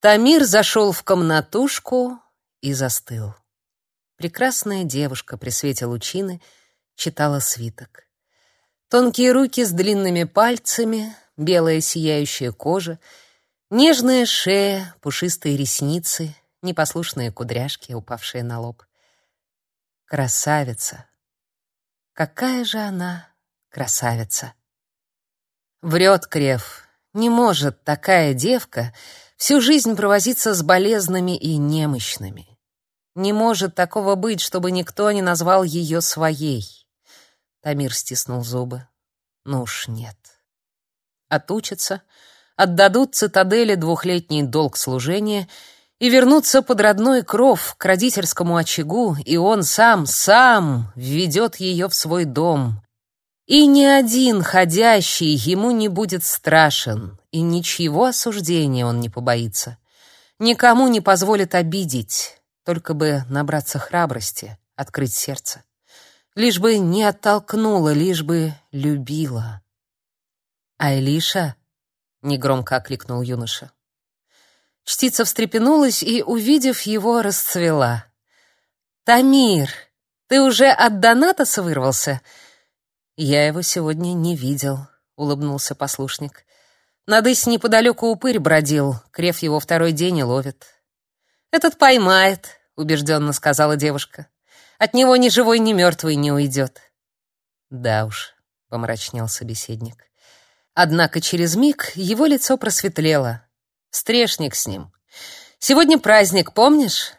Тамир зашел в комнатушку и застыл. Прекрасная девушка при свете лучины читала свиток. Тонкие руки с длинными пальцами, белая сияющая кожа, нежная шея, пушистые ресницы, непослушные кудряшки, упавшие на лоб. Красавица. Какая же она красавица. Врет Крев. Не может такая девка всю жизнь провозиться с болезными и немощными. Не может такого быть, чтобы никто не назвал ее своей. Тамир стиснул зубы. Ну уж нет. Отучатся, отдадут цитадели двухлетний долг служения и вернутся под родной кров к родительскому очагу, и он сам, сам введет ее в свой дом. И ни один ходящий ему не будет страшен, и ничего осуждения он не побоится. Никому не позволит обидеть, только бы набраться храбрости, открыть сердце. Лишь бы не оттолкнула, лишь бы любила. «Айлиша?» — негромко окликнул юноша. Чтица встрепенулась и, увидев его, расцвела. «Тамир, ты уже от Донатаса вырвался?» «Я его сегодня не видел», — улыбнулся послушник. «Надысь неподалеку упырь бродил, Крев его второй день и ловит». «Этот поймает», — убежденно сказала девушка. «От него ни живой, ни мертвый не уйдет». «Да уж», — помрачнел собеседник. Однако через миг его лицо просветлело. Стрешник с ним. Сегодня праздник, помнишь?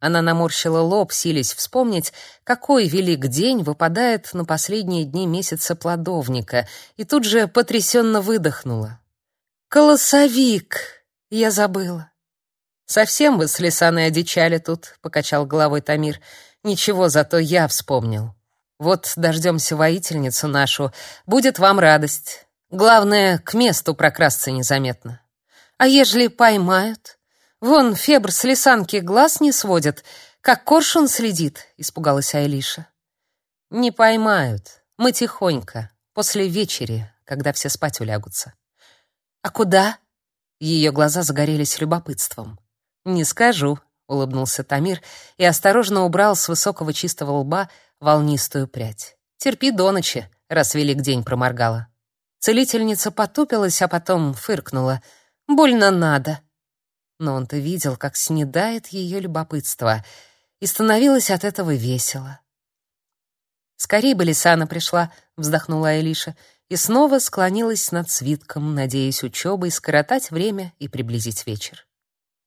Она наморщила лоб, силясь вспомнить, какой велик день выпадает на последние дни месяца плодовника, и тут же потрясенно выдохнула. «Колосовик! Я забыла!» «Совсем вы с Лисаной одичали тут», — покачал головой Тамир. «Ничего, зато я вспомнил. Вот дождемся воительницу нашу, будет вам радость. Главное, к месту прокрасться незаметно». А ежели поймают? Вон Фебр с лисанки глаз не сводит, как коршун следит, испугалась Айлиша. Не поймают. Мы тихонько, после вечери, когда все спать улягутся. А куда? Ее глаза загорелись любопытством. Не скажу, улыбнулся Тамир и осторожно убрал с высокого чистого лба волнистую прядь. Терпи до ночи, раз велик день проморгала. Целительница потупилась, а потом фыркнула — Больно надо. Но он-то видел, как снедает ее любопытство, и становилось от этого весело. «Скорей бы Лисана пришла», — вздохнула Элиша, и снова склонилась над свитком, надеясь учебой скоротать время и приблизить вечер.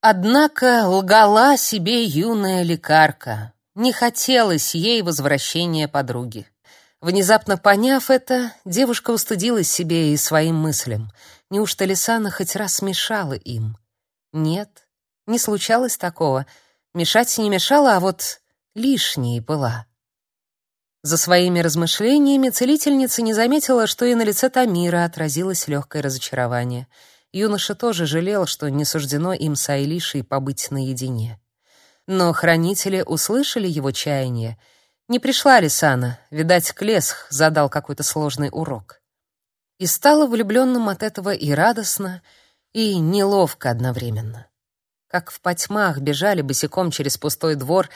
Однако лгала себе юная лекарка. Не хотелось ей возвращения подруги. Внезапно поняв это, девушка устыдилась себе и своим мыслям. Неужто Лисана хоть раз мешала им? Нет, не случалось такого. Мешать не мешала, а вот лишней была. За своими размышлениями целительница не заметила, что и на лице Тамира отразилось легкое разочарование. Юноша тоже жалел, что не суждено им с Айлишей побыть наедине. Но хранители услышали его чаяние. Не пришла Лисана, видать, Клесх задал какой-то сложный урок и стало влюбленным от этого и радостно, и неловко одновременно. Как в потьмах бежали босиком через пустой двор,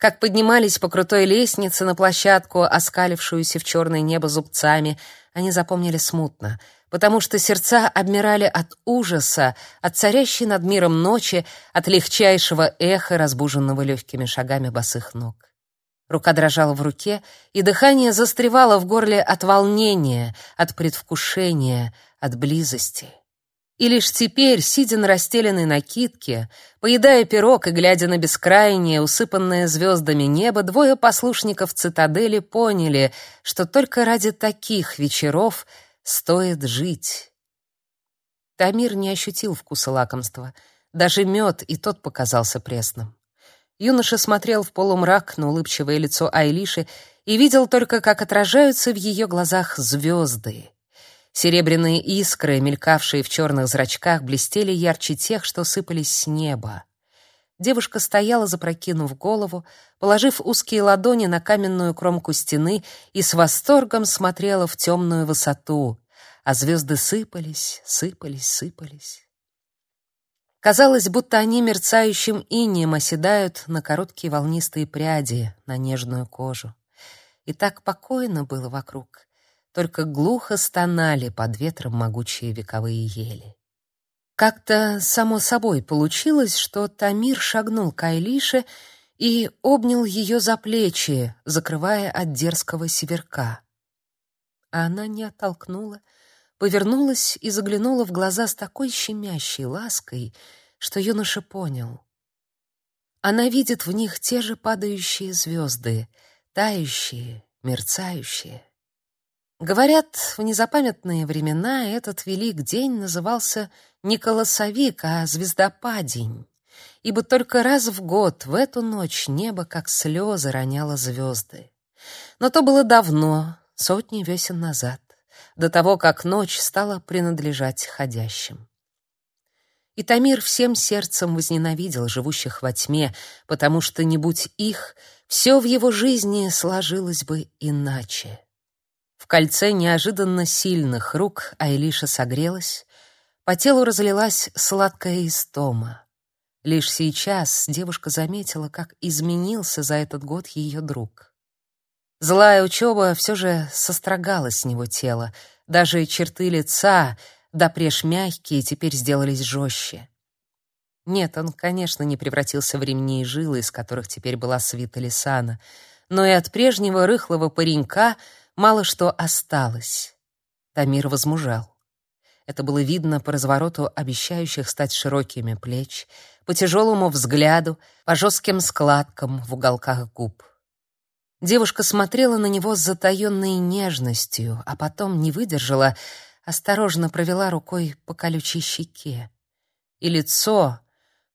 как поднимались по крутой лестнице на площадку, оскалившуюся в черное небо зубцами, они запомнили смутно, потому что сердца обмирали от ужаса, от царящей над миром ночи, от легчайшего эха, разбуженного легкими шагами босых ног. Рука дрожала в руке, и дыхание застревало в горле от волнения, от предвкушения, от близости. И лишь теперь, сидя на расстеленной накидке, поедая пирог и глядя на бескрайнее, усыпанное звездами небо, двое послушников цитадели поняли, что только ради таких вечеров стоит жить. Тамир не ощутил вкуса лакомства. Даже мед и тот показался пресным. Юноша смотрел в полумрак на улыбчивое лицо Айлиши и видел только, как отражаются в ее глазах звезды. Серебряные искры, мелькавшие в черных зрачках, блестели ярче тех, что сыпались с неба. Девушка стояла, запрокинув голову, положив узкие ладони на каменную кромку стены и с восторгом смотрела в темную высоту, а звезды сыпались, сыпались, сыпались. Казалось, будто они мерцающим инеем оседают на короткие волнистые пряди, на нежную кожу. И так покойно было вокруг, только глухо стонали под ветром могучие вековые ели. Как-то само собой получилось, что Тамир шагнул к Айлише и обнял ее за плечи, закрывая от дерзкого северка. А она не оттолкнула, повернулась и заглянула в глаза с такой щемящей лаской, что юноша понял. Она видит в них те же падающие звезды, тающие, мерцающие. Говорят, в незапамятные времена этот велик день назывался не колосовик, а звездопадень, ибо только раз в год в эту ночь небо как слезы роняло звезды. Но то было давно, сотни весен назад, до того, как ночь стала принадлежать ходящим. И Тамир всем сердцем возненавидел живущих во тьме, потому что, не будь их, все в его жизни сложилось бы иначе. В кольце неожиданно сильных рук Айлиша согрелась, по телу разлилась сладкая истома. Лишь сейчас девушка заметила, как изменился за этот год ее друг. Злая учеба все же сострогала с него тело, даже черты лица, допреж мягкие, теперь сделались жестче. Нет, он, конечно, не превратился в ремни и жилы, из которых теперь была свита Лисана, но и от прежнего рыхлого паренька — мало что осталось. Тамир возмужал. Это было видно по развороту обещающих стать широкими плеч, по тяжелому взгляду, по жестким складкам в уголках губ. Девушка смотрела на него с затаённой нежностью, а потом не выдержала, осторожно провела рукой по колючей щеке. И лицо,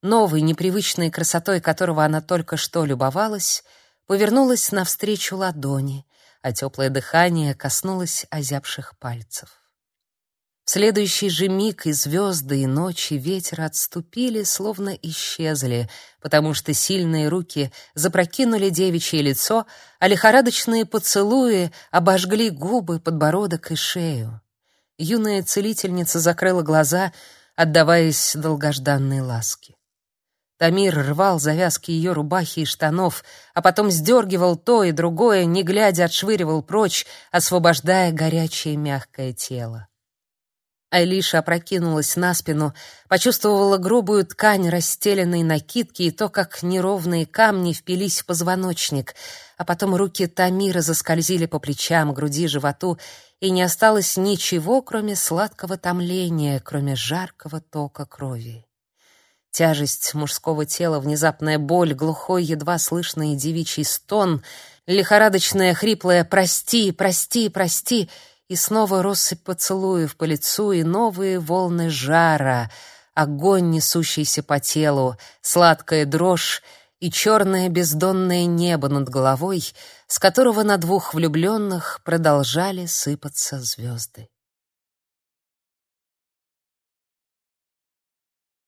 новой непривычной красотой которого она только что любовалась, повернулось навстречу ладони, а теплое дыхание коснулось озябших пальцев. В следующий же миг и звезды, и ночи, ветер отступили, словно исчезли, потому что сильные руки запрокинули девичье лицо, а лихорадочные поцелуи обожгли губы, подбородок и шею. Юная целительница закрыла глаза, отдаваясь долгожданной ласке. Тамир рвал завязки ее рубахи и штанов, а потом сдергивал то и другое, не глядя отшвыривал прочь, освобождая горячее мягкое тело. Айлиша опрокинулась на спину, почувствовала грубую ткань расстеленной накидки и то, как неровные камни впились в позвоночник, а потом руки Тамира заскользили по плечам, груди, животу, и не осталось ничего, кроме сладкого томления, кроме жаркого тока крови. Тяжесть мужского тела, внезапная боль, глухой, едва слышный девичий стон, лихорадочное хриплое «прости, прости, прости» и снова россыпь поцелуев по лицу и новые волны жара, огонь, несущийся по телу, сладкая дрожь и черное бездонное небо над головой, с которого на двух влюбленных продолжали сыпаться звезды.